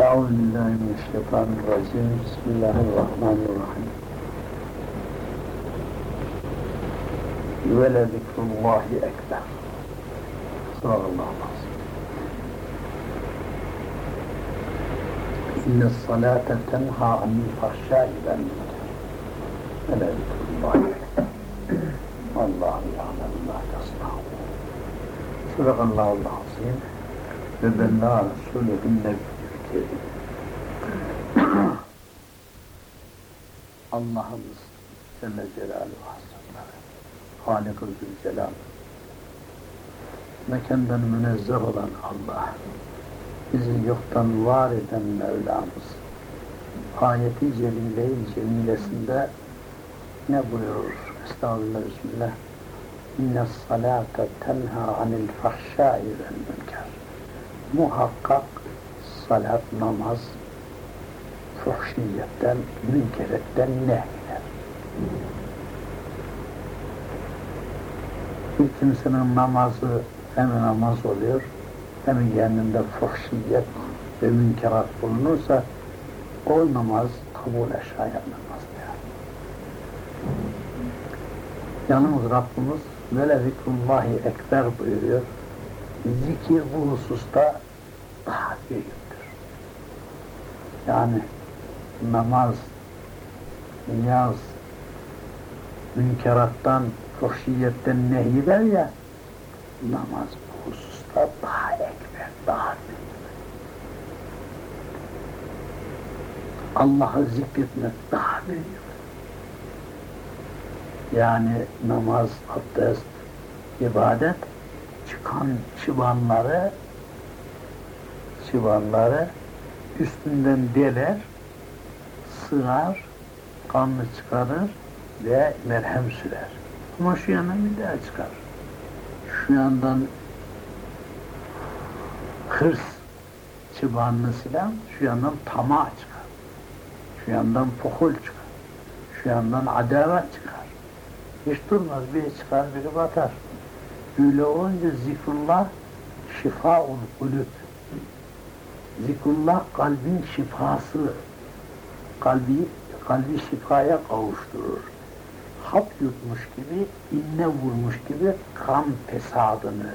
Euzubillahimineşşeytanirracim. Bismillahirrahmanirrahim. Ve le zikrullahi ekber. Sallallahu İnne salate tenha anil fahşai vel muter. Ve le zikrullahi ekber. Allahu ya'lem ma tasna'un. Sadakallahu l-azim. Ve bella rasulühün nebi. Allah'ımız Celle Celaluhu Hazretleri Halik-ı Zülcelal mekandan münezzeh olan Allah bizi yoktan var eden Mevlamız ayeti celile-i cemilesinde ne buyurur? Estağfirullah, Bismillah İnne salate tenha anil fahşai vel münker muhakkak salat, namaz fuhşiyetten, münkeretten nehyer. Bir kimsenin namazı hem namaz oluyor, hem yanında fuhşiyet ve münkerat bulunursa o namaz kabul şayan namazdır. Yalnız Rabbimiz vele zikrullahi ekber buyuruyor. Zikir bu hususta daha büyüktür. Yani namaz, niyaz, münkerattan, fuhşiyetten nehyeder ya, namaz bu hususta daha ekber, daha büyük. Allah'ı zikretmek daha büyük. Yani namaz, abdest, ibadet çıkan çıbanları çıbanları üstünden deler, sığar, kanını çıkarır ve merhem sürer. Ama şu yandan bir daha çıkar. Şu yandan hırs çıbanını silen, şu yandan tamah çıkar. Şu yandan pokul çıkar. Şu yandan adavet çıkar. Hiç durmaz, biri çıkar, biri batar. Öyle olunca zikrullah şifaul kulüp. Zikrullah kalbin şifası. Kalbi, kalbi şifaya kavuşturur. Hap yutmuş gibi, inne vurmuş gibi kan fesadını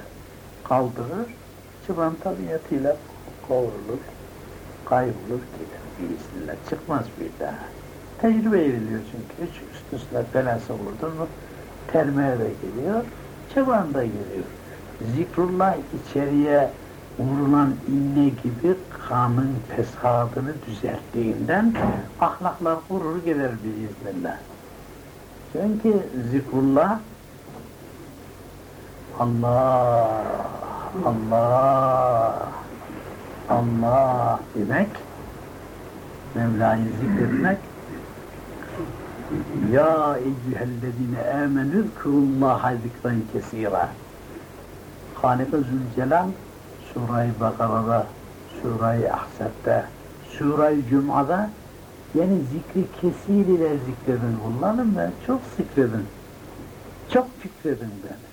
kaldırır. Çıban tabiatıyla kavrulur, kaybolur gider biiznillah. Çıkmaz bir daha. Tecrübe ediliyor çünkü. Hiç üst üstüne belası vurdun mu termeye de geliyor, çıban da geliyor. Zikrullah içeriye vurulan inne gibi kanın fesadını düzelttiğinden ahlaklar kurur gelir biiznillah. Çünkü zikrullah Allah, Allah, Allah demek, Mevla'yı zikretmek, Ya eyyühellezine amenü zkurullaha zikren kesira. Halik-i Zülcelal Sure-i Bakara'da, Sure-i Ahzab'da, Sure-i Cuma'da yani zikri kesir ile zikredin kullanın ve çok zikredin. Çok fikredin beni.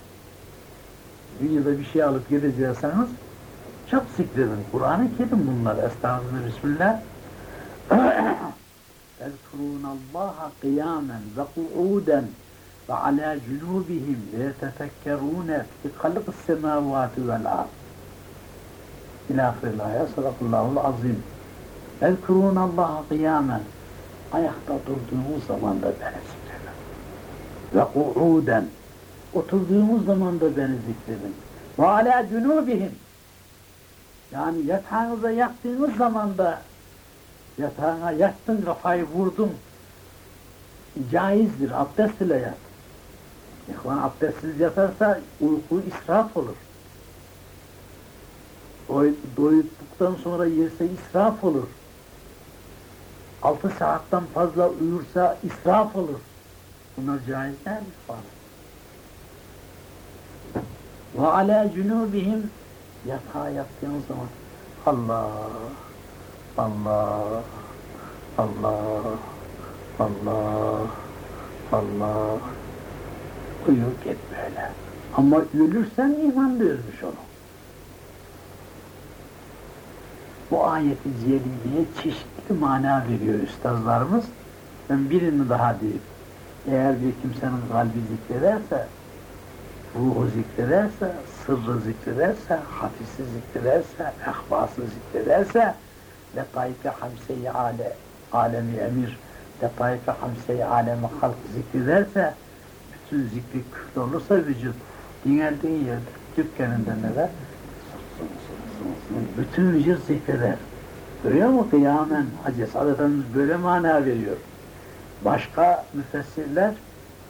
Dünyada bir şey alıp gidecekseniz çok zikredin. Kur'an-ı Kerim bunlar. Estağfurullah, Bismillah. يذكرون الله قياما وقعودا وعلى جنوبهم ويتفكرون في خلق السماوات والأرض İlâfirillâh ya sadakallâhul azim. Velkurûnallâhe kıyâmen. Ayakta durduğumuz zaman da beni zikredin. Ve ku'uden. Oturduğumuz zaman da beni zikredin. Ve alâ cunûbihim. Yani yatağınıza yattığınız zaman da yatağına yattın kafayı vurdun. Caizdir. Abdest ile yat. İhvan abdestsiz yatarsa uyku israf olur. Doyduktan sonra yerse israf olur. Altı saatten fazla uyursa israf olur. Bunlar caiz değil mi? Ve alâ cunûbihim yatağa yattığın zaman Allah, Allah, Allah, Allah, Allah uyur git böyle. Ama ölürsen iman da ölmüş olur. Bu ayeti celiliye çeşitli mana veriyor üstazlarımız. Ben birini daha diyeyim. Eğer bir kimsenin kalbi zikrederse, ruhu zikrederse, sırrı zikrederse, hafisi zikrederse, ehbası zikrederse, letaif-i ale, alemi emir, letaif-i hamse-i alemi halk zikrederse, bütün zikri küfür olursa vücut, dinlendiği yerde, dükkanında neler? Bütün vücut zikreder. Görüyor mu kıyamen? Hacı Efendimiz böyle mana veriyor. Başka müfessirler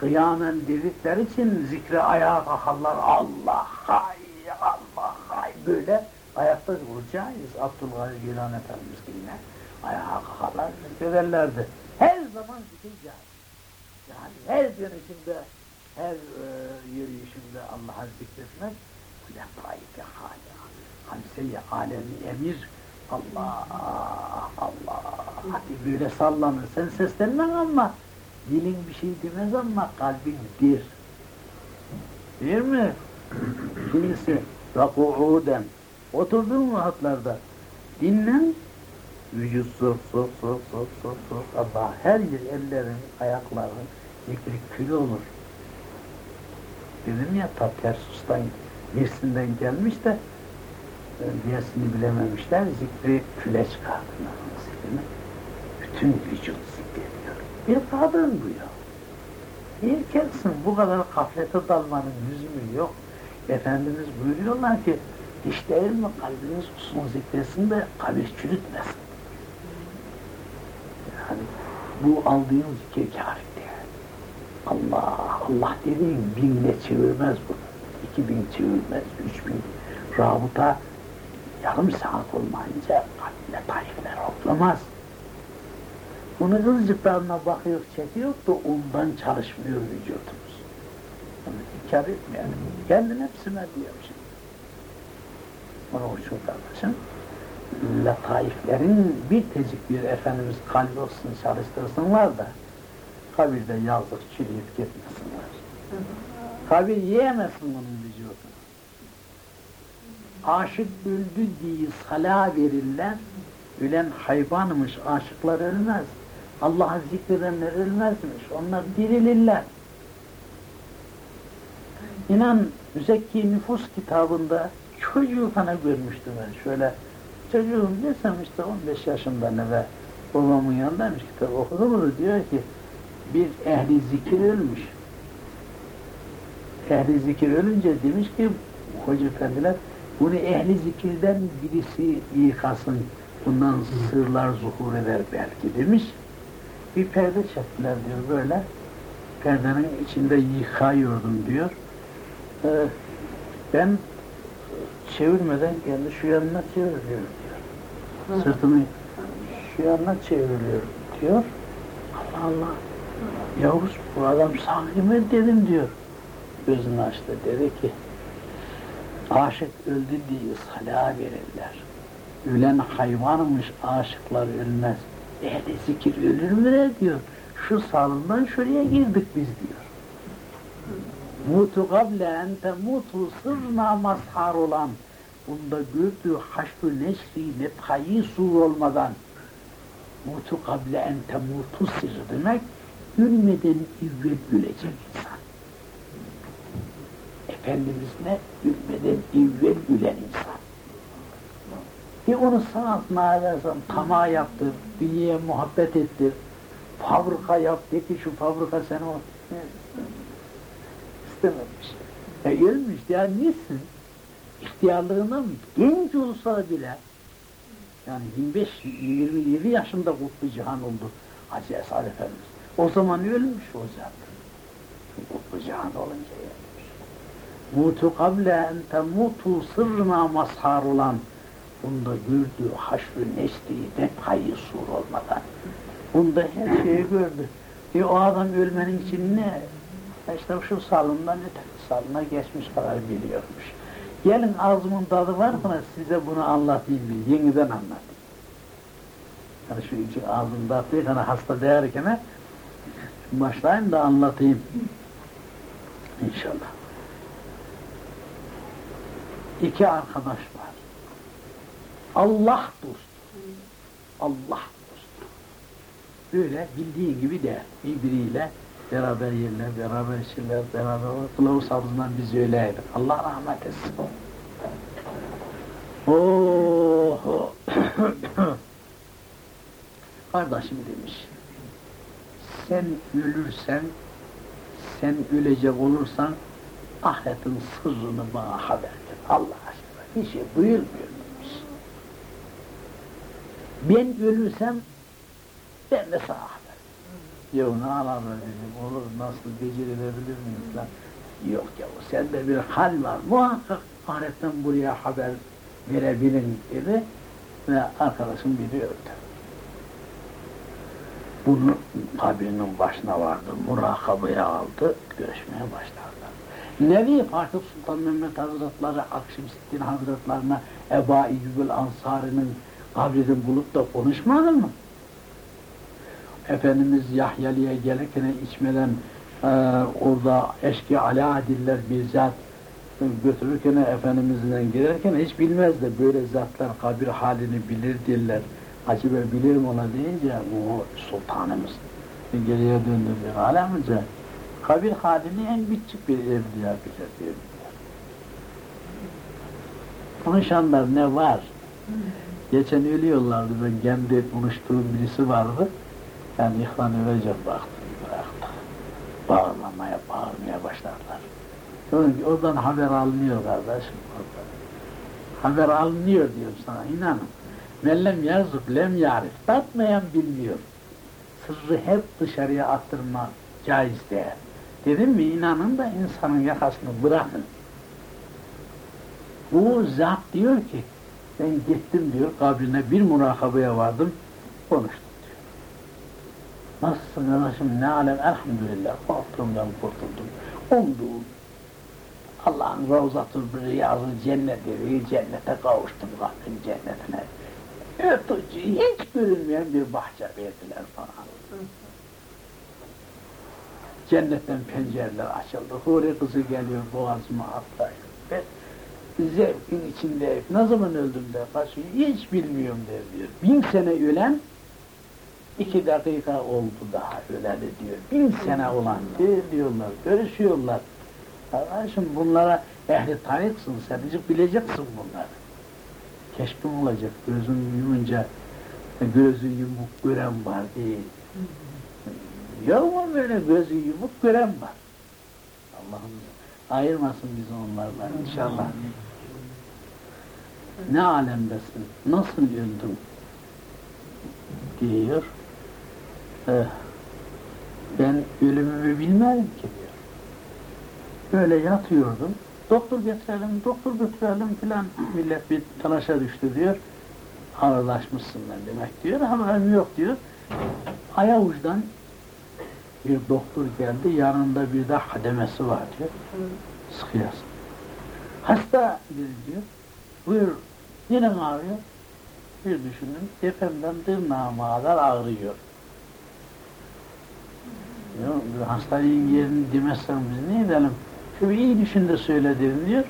kıyamen dedikleri için zikre ayağa kalkarlar. Allah hay, Allah hay böyle ayakta duracağız. Abdülkadir Gülhan Efendimiz yine ayağa kalkarlar, zikrederlerdi. Her zaman zikir. Yani her dönüşümde, her e, yürüyüşümde Allah'a zikretmek letaif-i hâlâ, hamse-i alemi emir, Allah, Allah, hadi böyle sallanır, sen seslenmen ama. Dilin bir şey demez ama kalbin dir. Değil mi? Kimisi ve ku'uden oturdun mu hatlarda? Dinlen. Vücut sok sok sok sok sok sok. Allah her yer ellerin ayakların zikri kül olur. Dedim ya ta Tersus'tan Mersin'den gelmiş de diyesini bilememişler, zikri küle çıkardılar zikrini. Bütün vücut zikrediyor. Bir kadın bu ya. İlkelsin, bu kadar gaflete dalmanın lüzumu yok. Efendimiz buyuruyorlar ki, hiç değil mi kalbiniz usulun zikresin de kabir çürütmesin. Yani bu aldığın zikir kâfi. Allah, Allah dediğin binle çevirmez bunu. İki bin çevirmez, üç bin. Yarım saat olmayınca kalbine taifler hoplamaz. Bunu kızcıklarına bakıyor, çekiyor da ondan çalışmıyor vücudumuz. Onu inkar etmeyelim. Kendin hepsine diyor şimdi. Onun için kardeşim, letaiflerin bir tecik bir Efendimiz kalbi olsun çalıştırsınlar da kabirde yazık çürüyüp gitmesinler. Kabir yiyemezsin onun vücudunu aşık öldü diye sala verirler. Ölen hayvanmış, aşıklar ölmez. Allah'ı zikredenler ölmezmiş. Onlar dirilirler. İnan Müzekki Nüfus kitabında çocuğu bana görmüştüm ben şöyle. Çocuğum desem işte 15 yaşında ne ve babamın yanındaymış kitap okudu mu diyor ki bir ehli zikir ölmüş. Ehli zikir ölünce demiş ki hoca efendiler bunu ehli zikirden birisi yıkasın, bundan sırlar zuhur eder belki demiş. Bir perde çektiler diyor böyle. Perdenin içinde yıkayıyordum diyor. Ee, ben çevirmeden kendi şu yanına çevriliyor diyor. Sırtımı şu yanına çevriliyor diyor. Allah Allah. Yavuz bu adam sahi mi dedim diyor. Gözünü açtı dedi ki Aşık öldü diye sala verirler. Ölen hayvanmış, aşıklar ölmez. Ehli zikir ölür mü ne diyor. Şu salından şuraya girdik biz diyor. Mutu gable ente mutu sırna mazhar olan bunda gördüğü haşru neşri nefhayı sur olmadan mutu gable ente mutu sır demek ölmeden evvel gülecek insan. Efendimiz'le gülmeden evvel gülen insan. Bir onu sanatına edersen tamah yaptır, dünyaya muhabbet ettir, fabrika yap, de ki şu fabrika seni o istememiş. E ölmüş ya nesin? İhtiyarlığına mı? Genç olsa bile yani 25-27 yaşında Kutlu Cihan oldu Hacı Esad Efendimiz. O zaman ölmüş o zaten. Kutlu Cihan olunca ya mutu kable en temutu sırrına mazhar olan bunda gördüğü haşrı nesli nefhayı sur olmadan bunda her şeyi gördü. E o adam ölmenin için ne? İşte şu salından öteki salına geçmiş kadar biliyormuş. Gelin ağzımın tadı var mı size bunu anlatayım bir, yeniden anlatayım. Yani şu için ağzımda atıyor, hani hasta değerken başlayayım da anlatayım. İnşallah iki arkadaş var. Allah dostu. Allah dostu. Böyle bildiğin gibi de birbiriyle beraber yerler, beraber işler, beraber kılavuz havuzundan biz öyleydik. Allah rahmet etsin. Oh! Kardeşim demiş, sen ölürsen, sen ölecek olursan ahiretin sırrını bana haber ver. Allah aşkına bir şey buyurmuyor demiş. Ben ölürsem ben de sana haber Ya ne alalım dedim, olur nasıl becerilebilir miyim lan? Yok ya sende bir hal var, muhakkak ahiretten buraya haber verebilin dedi ve arkadaşım biri öldü. Bunu kabrinin başına vardı, murakabaya aldı, görüşmeye başladılar. Nevi Fatih Sultan Mehmet Hazretleri, Akşemseddin Hazretlerine Eba İyyubül Ansari'nin kabrini bulup da konuşmadı mı? Efendimiz Yahyali'ye gelirken içmeden e, orada eşki ala diller bizzat götürürken Efendimiz'den girerken hiç bilmez de böyle zatlar kabir halini bilir diller. Acaba bilir mi ona deyince o sultanımız geriye döndü bir alemce kabir halini en küçük bir evliya bilir diyor. Konuşanlar ne var? Geçen ölüyorlardı ben kendi konuştuğum birisi vardı. Yani ihvan ölecek baktım bıraktı. Bağırmamaya, bağırmaya başladılar. Oradan haber alınıyor kardeşim. Oradan. Haber alınıyor diyorum sana inanın. Mellem yazık lem yarif. Tatmayan bilmiyor. Sırrı hep dışarıya attırma caiz değil. Dedim mi inanın da insanın yakasını bırakın. Bu zat diyor ki ben gittim diyor kabrine bir murakabaya vardım konuştum diyor. Nasılsın kardeşim ne alem elhamdülillah korktuğumdan kurtuldum. Umduğum Allah'ın ravzatı riyazı cennet evi cennete kavuştum Rabbim cennetine. Ötücü hiç görünmeyen bir bahçe verdiler bana. Cennetten pencereler açıldı. Huri kızı geliyor boğazıma atlayıyor. Ben zevkin içinde ne zaman öldüm de kaçıyor hiç bilmiyorum der diyor. Bin sene ölen iki dakika oldu daha öleli diyor. Bin sene olan diyorlar, görüşüyorlar. Kardeşim bunlara ehli tarihsin, sen bileceksin bunları. Keşfin olacak, gözün yumunca gözü yumuk gören var değil. Mu böyle gözü yumuk gören var? Allah'ım ayırmasın bizi onlardan inşallah. Ne alemdesin, nasıl öldün diyor. Eh, ben ölümümü bilmedim ki diyor. Böyle yatıyordum. Doktor getirelim, doktor götürelim filan. Millet bir talaşa düştü diyor. Ağırlaşmışsın ben demek diyor. Haberim yok diyor. Ayavuç'tan bir doktor geldi. Yanında bir de hademesi var diyor. Sıkıyasın. Hasta dedi diyor. Buyur. Yine ağrıyor? Bir düşünün. Tepemden tırnağıma kadar ağrıyor. Diyor, hastanın yerini demezsen biz ne edelim? Şöyle iyi düşün de söyle dedim diyor.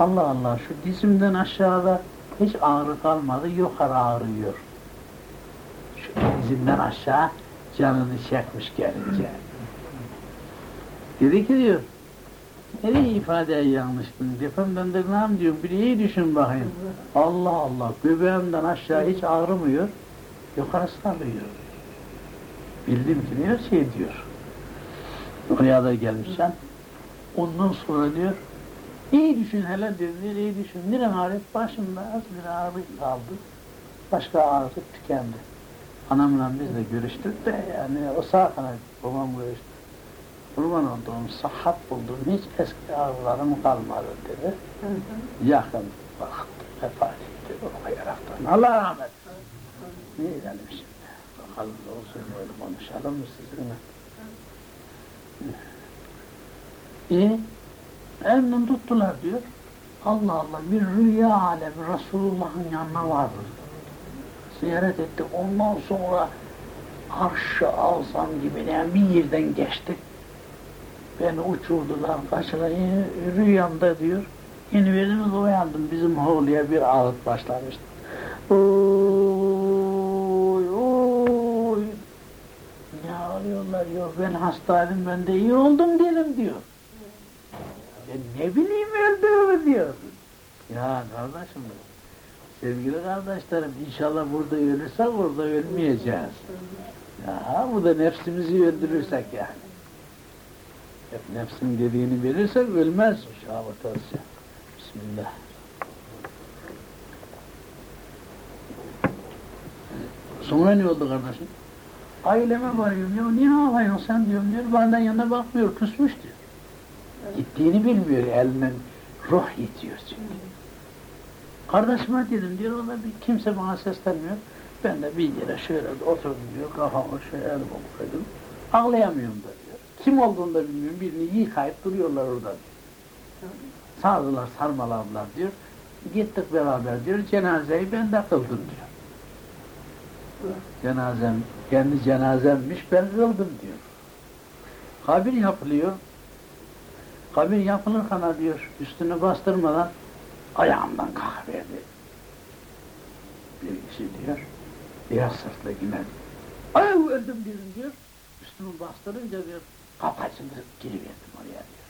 Allah Allah şu dizimden aşağıda hiç ağrı kalmadı, yukarı ağrıyor. Şu dizimden aşağı canını çekmiş gelince. Dedi ki diyor, nereye ifadeyi yanlıştın? Defem ben de ne diyorum, bir iyi düşün bakayım. Allah Allah, göbeğimden aşağı hiç ağrımıyor, yukarısı ağrıyor. Bildim ki diyor, şey diyor. Oraya da gelmişsen, Ondan sonra diyor, iyi düşün hele diyor, iyi düşün. Neren ağrıyor? Başımda az bir ağrı kaldı. Başka ağrı tükendi. Anamla biz de görüştük de yani o saat kadar babam görüştü. Kurban olduğum, sahat buldum, hiç eski ağrılarım kalmadı dedi. Hı hı. Yakın baktı, vefat etti okuyaraktan. Allah rahmet. Ne edelim şimdi? Bakalım olsun böyle konuşalım mı sizinle? E, elinden tuttular diyor. Allah Allah bir rüya alemi Resulullah'ın yanına vardı ziyaret etti. Ondan sonra arş-ı azam gibi yani bir yerden geçti. Beni uçurdular kaçırlar. Yeni, rüyamda diyor. Yeni verimiz uyandım. Bizim havluya bir ağıt başlamıştı. Oy, oy. Ne ağlıyorlar yok ben hastaydım ben de iyi oldum dedim diyor. Ben ne bileyim öldü diyor. Ya kardeşim diyor sevgili kardeşlerim inşallah burada ölürsek orada ölmeyeceğiz. Ya bu da nefsimizi öldürürsek yani. Hep nefsin dediğini verirsek ölmez. Olsun. Bismillah. Sonra ne oldu kardeşim? Aileme varıyorum ya niye ağlıyorsun sen diyorum diyor. Benden yanına bakmıyor küsmüş diyor. Gittiğini bilmiyor elinden ruh yitiyor çünkü. Kardeşime dedim diyor o da bir kimse bana seslenmiyor. Ben de bir yere şöyle oturdum diyor kafamı şöyle elime koydum. Ağlayamıyorum da diyor. Kim olduğunu da bilmiyorum birini yıkayıp duruyorlar orada diyor. Sarmaladılar diyor. Gittik beraber diyor cenazeyi ben de kıldım diyor. Cenazem, kendi cenazemmiş ben kıldım diyor. Kabir yapılıyor. Kabir yapılırken diyor üstüne bastırmadan ayağımdan kalkıverdi. Bir kişi diyor, biraz sırtla yine ay öldüm dedim diyor. Üstümü bastırınca diyor, kapı açıldı, giriverdim oraya diyor.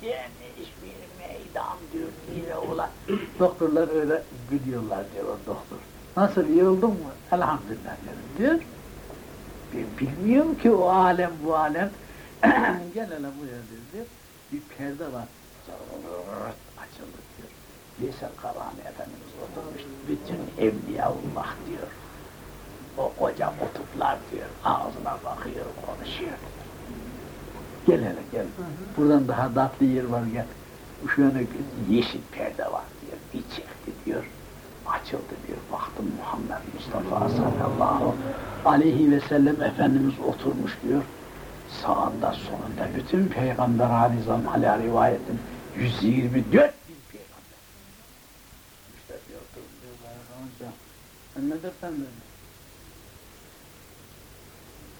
Geniş bir meydan diyor, yine ulan. Doktorlar öyle gülüyorlar diyor doktor. Nasıl yıldın mı? Elhamdülillah dedim diyor. Bilmiyorum ki o alem bu alem. Gel hele buraya diyor. Bir perde var. Veysel Karani Efendimiz oturmuş. Bütün Evliyaullah diyor. O koca kutuplar diyor. Ağzına bakıyor, konuşuyor. Gel hele gel. Buradan daha tatlı yer var gel. Şu yana yeşil perde var diyor. Bir çekti diyor açıldı diyor. Baktım Muhammed Mustafa sallallahu aleyhi ve sellem Efendimiz oturmuş diyor. Sağında sonunda bütün Peygamber Alizam hala rivayetin 124 bin peygamber. İşte diyor, diyor, diyor, dersen dedi.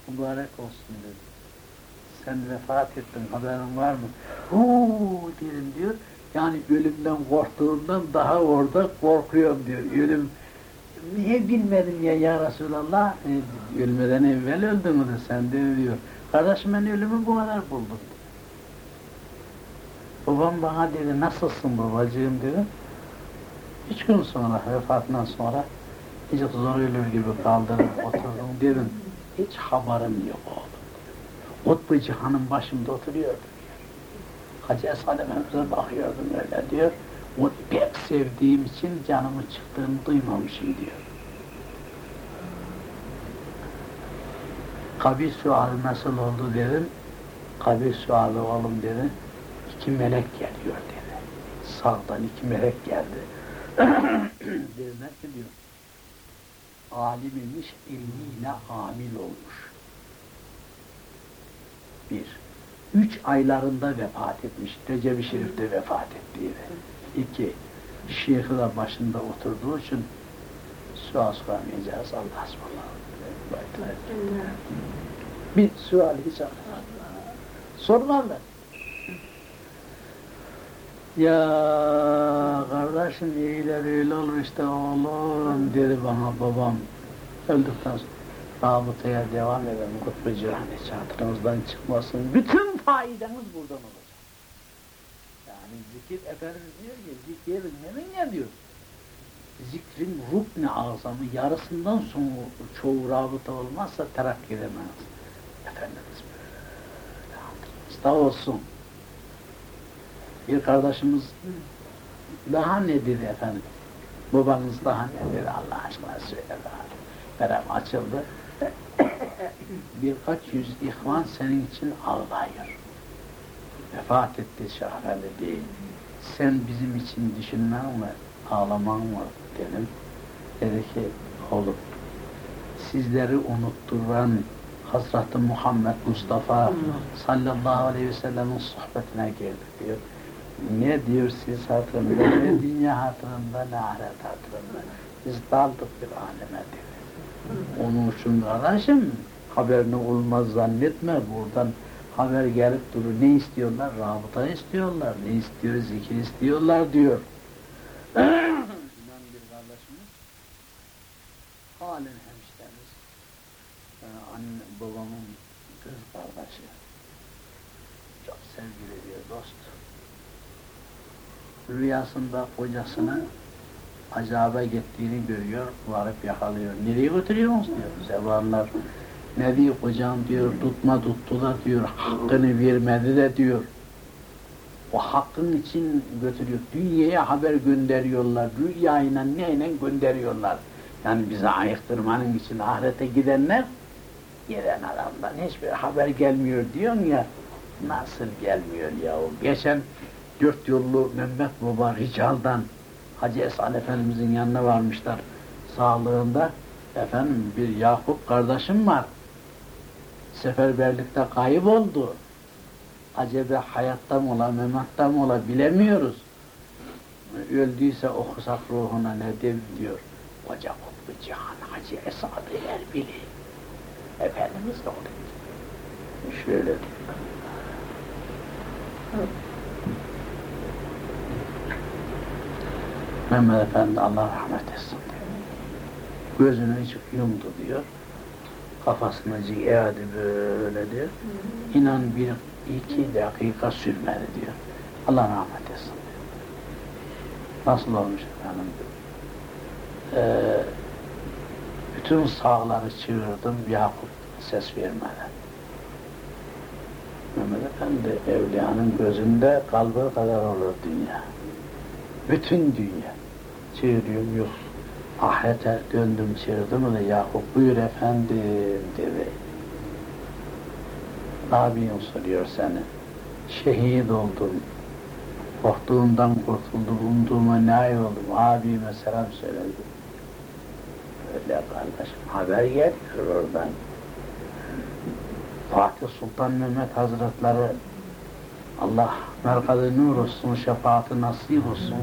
Mübarek olsun dedi. Sen vefat ettin haberin var mı? Huu dedim diyor. Yani ölümden korktuğumdan daha orada korkuyorum diyor. Ölüm niye bilmedim ya ya Resulallah? E, ölmeden evvel öldün mü de sen de diyor. Kardeşim ben ölümü bu kadar buldum. Babam bana dedi nasılsın babacığım dedi. Üç gün sonra vefatından sonra hiç zor ölür gibi kaldırdım oturdum dedim. Hiç haberim yok oğlum. Otbu Cihan'ın başında oturuyordu. Hacı Esad Efendimiz'e bakıyordum öyle diyor. Onu pek sevdiğim için canımı çıktığını duymamışım diyor. Kabir sualı nasıl oldu dedim. Kabir sualı oğlum dedi. İki melek geliyor dedi. Sağdan iki melek geldi. Dediler ki diyor. Alim imiş, ilmiyle amil olmuş. Bir üç aylarında vefat etmiş. Recep-i Şerif'te vefat ettiği. İki, şeyhi de başında oturduğu için sual soramayacağız Allah'a ısmarladık. Bir sual hiç anlamadım. Sormam ben. Ya kardeşim iyiler öyle olur işte oğlum dedi bana babam öldükten sonra rabıtaya devam edelim. Kutbu Cihan hiç hatırımızdan çıkmasın. Bütün faidanız buradan olacak. Yani zikir Efendimiz diyor ki zikir ne diyor? Zikrin rukni azamı yarısından sonra çoğu rabıta olmazsa terakki edemez. Efendimiz böyle hatırımızda olsun. Bir kardeşimiz daha ne dedi efendim? Babanız daha ne dedi Allah aşkına söyle daha. Verem açıldı. Birkaç yüz ihvan senin için ağlıyor. Vefat etti Şah Efendi değil. Sen bizim için düşünmen mi, ağlaman mı dedim. Dedi ki oğlum sizleri unutturan Hazreti Muhammed Mustafa sallallahu aleyhi ve sellem'in sohbetine geldik diyor. Ne diyor siz hatırında, ne dünya hatırında, ne ahiret hatırında. Biz daldık bir aleme dedi. Onun için kardeşim haberini olmaz zannetme. Buradan haber gelip durur. Ne istiyorlar? Rabıta istiyorlar. Ne istiyor? Zikir istiyorlar diyor. İnan bir kardeşimiz halen hemşerimiz yani anne babamın kız kardeşi. Çok sevgili bir dost. Rüyasında kocasını acaba gittiğini görüyor, varıp yakalıyor. Nereye götürüyorsunuz diyor. Zebanlar ne diyor kocam diyor, tutma tuttu da diyor, hakkını vermedi de diyor. O hakkın için götürüyor. Dünyaya haber gönderiyorlar. Rüyayla neyle gönderiyorlar. Yani bize ayıktırmanın için ahirete gidenler gelen adamdan hiçbir haber gelmiyor diyorsun ya. Nasıl gelmiyor ya o? Geçen dört yollu Mehmet Baba Rical'dan Hacı Esad Efendimizin yanına varmışlar. Sağlığında efendim bir Yakup kardeşim var. Seferberlikte kayboldu. Acaba hayatta mı ola, mematta mı ola bilemiyoruz. Öldüyse okusak ruhuna ne dev diyor. Koca kutlu cihan Hacı Esad-ı Erbili. Efendimiz de orada. Şöyle Mehmet Efendi Allah rahmet etsin diyor. Gözünü açıp yumdu diyor. Kafasını eğdi böyle diyor. İnan bir iki dakika sürmedi diyor. Allah rahmet etsin diyor. Nasıl olmuş efendim? Ee, bütün sağları çığırdım Yakup ses vermeden. Mehmet Efendi evliyanın gözünde kalbı kadar olur dünya. Bütün dünya. Çığırıyorum yok. Ahirete döndüm çığırdım da Yakup buyur efendim dedi. Abin soruyor seni. Şehit oldum. Korktuğumdan kurtuldum, umduğuma nail oldum. Abime selam söyledi. Öyle kardeşim, haber geliyor oradan. Fatih Sultan Mehmet Hazretleri Allah merkadı nur olsun, şefaati nasip olsun.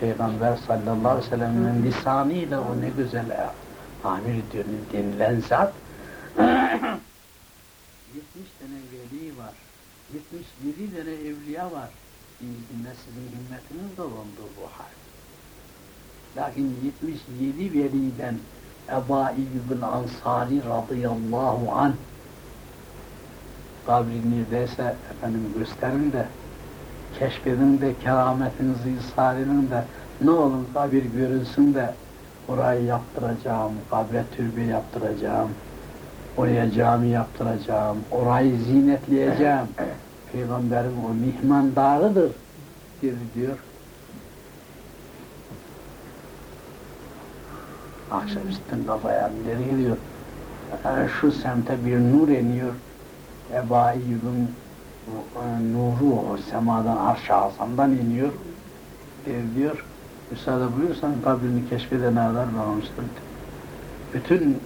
Peygamber sallallahu aleyhi ve sellem'in lisanıyla o ne güzel amir diyor denilen zat 70 tane veli var. 77 tane evliya var. Yine sizin himmetiniz de bulundu bu hal. Lakin 77 veliden Eba İyyub'un Ansari radıyallahu anh kabri neredeyse efendim gösterin de keşfedin de kerametinizi ishar edin de ne olun kabir görünsün de orayı yaptıracağım, kabre türbe yaptıracağım, oraya cami yaptıracağım, orayı zinetleyeceğim. Peygamberin o mihmandarıdır dedi diyor. Akşamüstün kafaya nereye gidiyor? Yani şu semte bir nur iniyor. Eba Eyyub'un nuru o semadan arş-ı azamdan iniyor. E, diyor, müsaade buyursan kabrini keşfedenlerden bağımsızdır. Bütün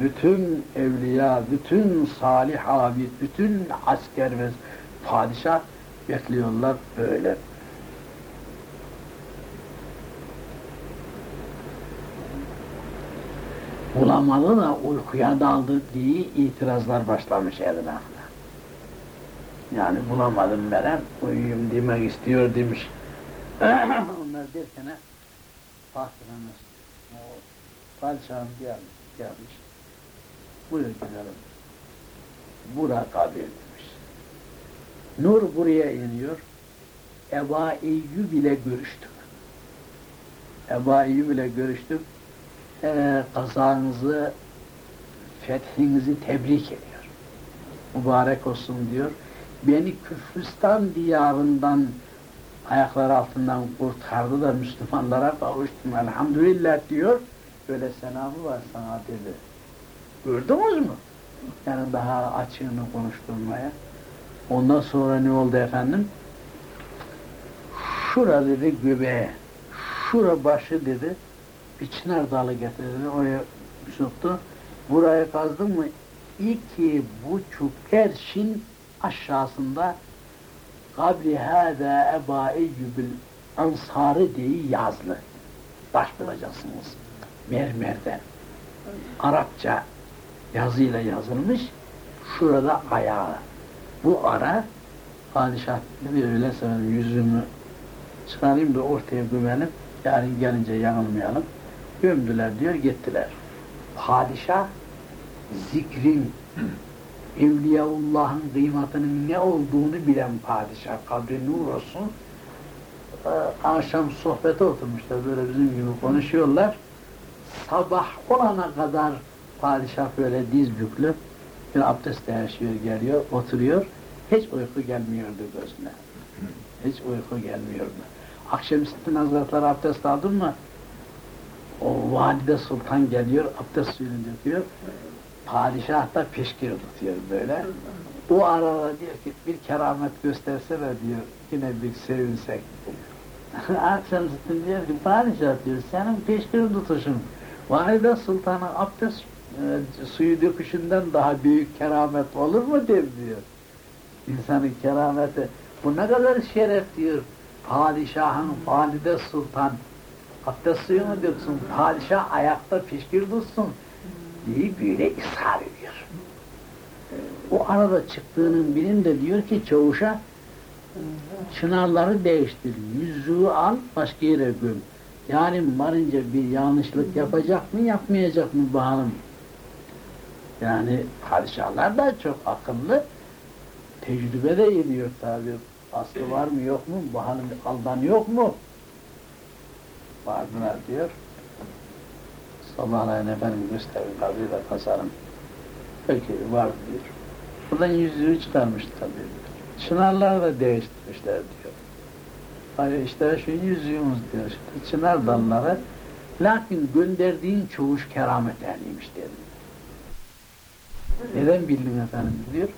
bütün evliya, bütün salih abid, bütün asker ve padişah bekliyorlar böyle. Bulamadı da uykuya daldı diye itirazlar başlamış etrafına. Yani bulamadım veren, uyuyayım demek istiyor demiş. Onlar derken Fatih'imiz, o padişahım gelmiş, gelmiş. Buyur gidelim. Bura kabir demiş. Nur buraya iniyor. Eba Eyyub ile görüştük. Eba Eyyub ile görüştük. Ee, kazanızı, fethinizi tebrik ediyor. Mübarek olsun diyor beni Küfristan diyarından ayaklar altından kurtardı da Müslümanlara kavuştum elhamdülillah diyor. Böyle senabı var sana dedi. Gördünüz mü? Yani daha açığını konuşturmaya. Ondan sonra ne oldu efendim? Şura dedi göbeğe, şura başı dedi, bir çınar dalı getirdi, oraya soktu. Buraya kazdın mı? İki buçuk kerşin aşağısında kabri hâzâ ebâ eyyübül ansarı diye yazlı. Taş bulacaksınız. Mermerden. Arapça yazıyla yazılmış. Şurada ayağı. Bu ara padişah dedi öyleyse benim yüzümü çıkarayım da ortaya gömelim. Yarın gelince yanılmayalım. Gömdüler diyor gittiler. Padişah zikrin Evliyaullah'ın kıymetinin ne olduğunu bilen padişah, kabri nur olsun. Ee, Akşam sohbete oturmuşlar, böyle bizim gibi konuşuyorlar. Sabah olana kadar padişah böyle diz büklü, bir abdest yaşıyor, geliyor, oturuyor. Hiç uyku gelmiyordu gözüne. Hiç uyku gelmiyordu. Akşamüstü Hazretleri abdest aldın mı? O valide sultan geliyor, abdest suyunu döküyor. Padişah da peşkir tutuyor böyle. O arada diyor ki bir keramet göstersene diyor. Yine bir sevinsek. Akşamüstü diyor ki padişah diyor senin peşkir tutuşun. Valide sultanın abdest e, suyu döküşünden daha büyük keramet olur mu der diyor. İnsanın kerameti. Bu ne kadar şeref diyor. Padişahın valide sultan abdest suyunu döksün, padişah ayakta pişkir tutsun diye böyle ısrar ediyor. O arada çıktığının birinde diyor ki çavuşa çınarları değiştir, yüzüğü al başka yere göm. Yani varınca bir yanlışlık yapacak mı yapmayacak mı bakalım. Yani padişahlar da çok akıllı, tecrübe de yediyor tabi. Aslı var mı yok mu, bakalım aldan yok mu? Vardılar diyor. Sabahleyin efendim gösterin kabri de kasarım. Peki var diyor. Buradan yüzüğü çıkarmış tabii diyor. Çınarlar da değiştirmişler diyor. Hayır işte şu yüzüğümüz diyor. İşte çınar dalları. Lakin gönderdiğin çavuş keramet dedi. Neden bildin efendim diyor.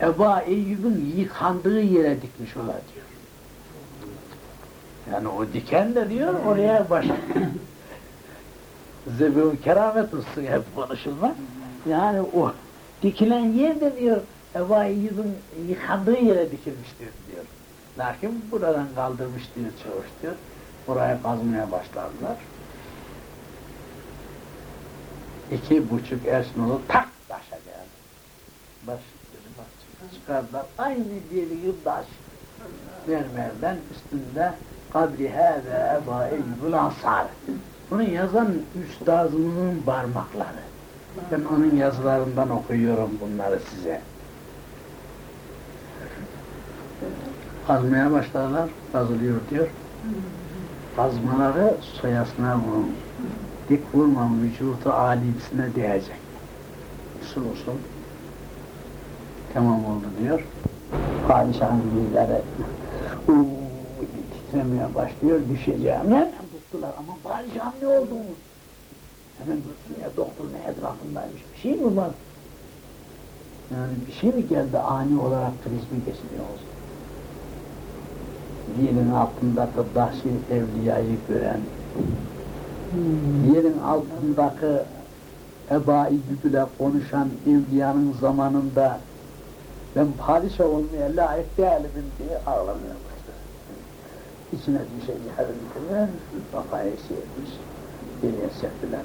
Eba Eyyub'un yıkandığı yere dikmiş ola diyor. Yani o diken de diyor oraya baş. Zebun keramet ustu hep konuşulmaz. Yani o dikilen yer de diyor Eba Eyyub'un yıkandığı yere dikilmiştir diyor. Lakin buradan kaldırmış diyor çavuş diyor. Buraya kazmaya başladılar. İki buçuk ersnolu tak taşa geldi. Baş, baş çıkardılar. Aynı deliği taş. Mermerden üstünde kabri hâzâ ebâ eyyubul ansar. Bunu yazan üstazımızın parmakları. Ben onun yazılarından okuyorum bunları size. Kazmaya başlarlar, kazılıyor diyor. Kazmaları soyasına vurun. Dik vurmam vücudu alimsine değecek. Usul usul. Tamam oldu diyor. Padişahın yüzleri titremeye başlıyor, düşeceğim. Hemen tuttular ama padişahım ne oldu? Hemen ya doktorun etrafındaymış. Bir şey mi var? Yani bir şey mi geldi ani olarak kriz mi geçiriyor olsun? Yerin altındaki dahşi evliyayı gören, yerin altındaki ebai güdüle konuşan evliyanın zamanında ben padişah olmaya layık değilim diye ağlamaya başladı. İçine düşeceğim diye kafaya şey etmiş, geriye çektiler.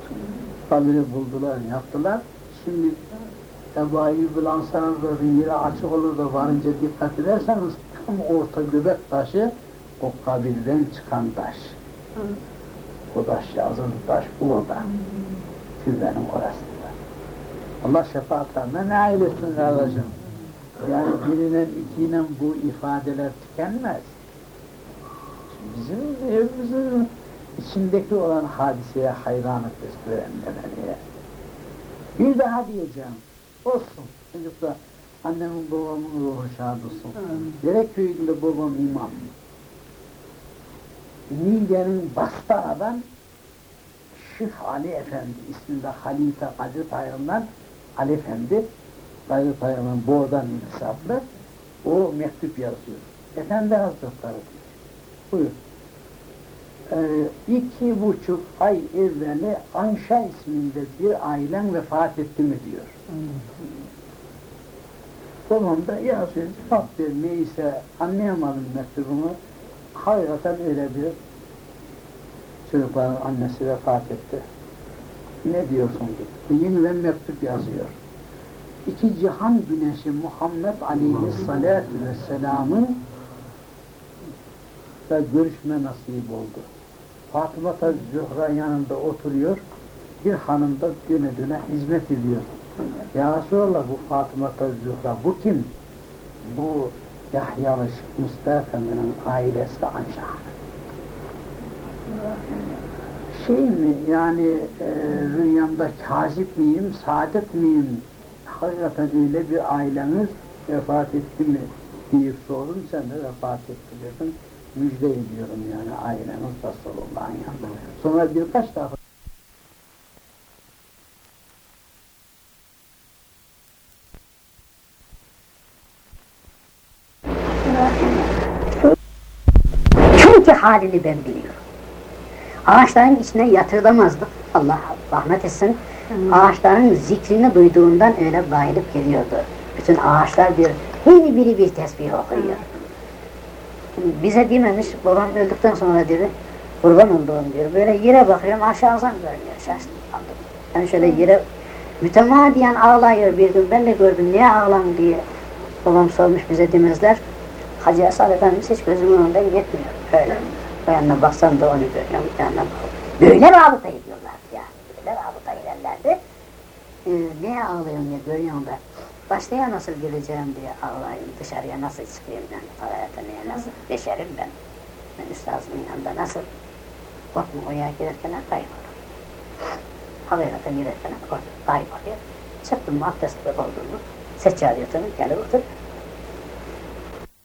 Kabiri buldular, yaptılar. Şimdi Ebu Ayyub-ül Ansar'ın yeri açık olur da varınca dikkat ederseniz tam orta göbek taşı o kabirden çıkan taş. Hı. O taş yazılı taş burada. Türbenin orasında. Allah şefaatlerine nail etsin kardeşim. Yani birinin ikiyle bu ifadeler tükenmez. Bizim evimizin içindeki olan hadiseye hayranlık gösterenlere. Bir daha diyeceğim. Olsun. Çocuklar annemin babamın ruhu şad olsun. Gerek köyünde babam imam. Niğde'nin Bastara'dan Şık Ali Efendi isminde Halife Kadir Tayır'dan Ali Efendi Kadir Tayır'ın boğdan intisaplı o mektup yazıyor. Efendi Hazretleri buyur. Ee, iki buçuk ay evveli Anşa isminde bir ailen vefat etti mi diyor. Babam da yazıyor, cevap vermeyse anlayamadım mektubunu. Hakikaten öyle bir çocukların annesi vefat etti. Ne diyorsun diyor. Yeniden mektup yazıyor. İki cihan güneşi Muhammed Aleyhisselatü Vesselam'ın da görüşme nasip oldu. Fatıma da Zühra yanında oturuyor, bir hanım da döne döne hizmet ediyor. Ya Resulallah bu Fatıma Zühra bu kim? Bu Yahyalı Mustafa Efendi'nin ailesi ancak. Şey mi yani e, rüyamda kazip miyim, saadet miyim? Hakikaten öyle bir aileniz vefat etti mi diye sorun sen de vefat etti dedim. Müjde ediyorum yani aileniz Resulullah'ın yanında. Sonra birkaç defa Çünkü halini ben biliyorum. Ağaçların içine yatırılamazdık. Allah rahmet etsin. Ağaçların zikrini duyduğundan öyle bayılıp geliyordu. Bütün ağaçlar bir, her biri bir tesbih okuyor. Bize dememiş, babam öldükten sonra dedi, kurban olduğum diyor. Böyle yere bakıyorum, aşağıdan görünüyor. Kaldım. Ben şöyle yere mütemadiyen ağlıyor bir gün. Ben de gördüm, niye ağlam diye. Babam sormuş bize demezler. Hacı Esad Efendimiz hiç gözümün önünden gitmiyor. Böyle. O yanına baksam da onu görüyorum, bir yandan Böyle rabıta ediyorlardı ya. Böyle rabıta ederlerdi. Ee, niye ağlıyorum ya görüyorum da. Başlığa nasıl geleceğim diye ağlayayım, dışarıya nasıl çıkayım ben, hayatına nasıl beşerim ben. Ben üstazımın yanında nasıl korkma oraya girerken kaybolurum. Hakikaten girerken kaybolur. Çıktım abdest olduğumu, seccadiyatını gelip oturup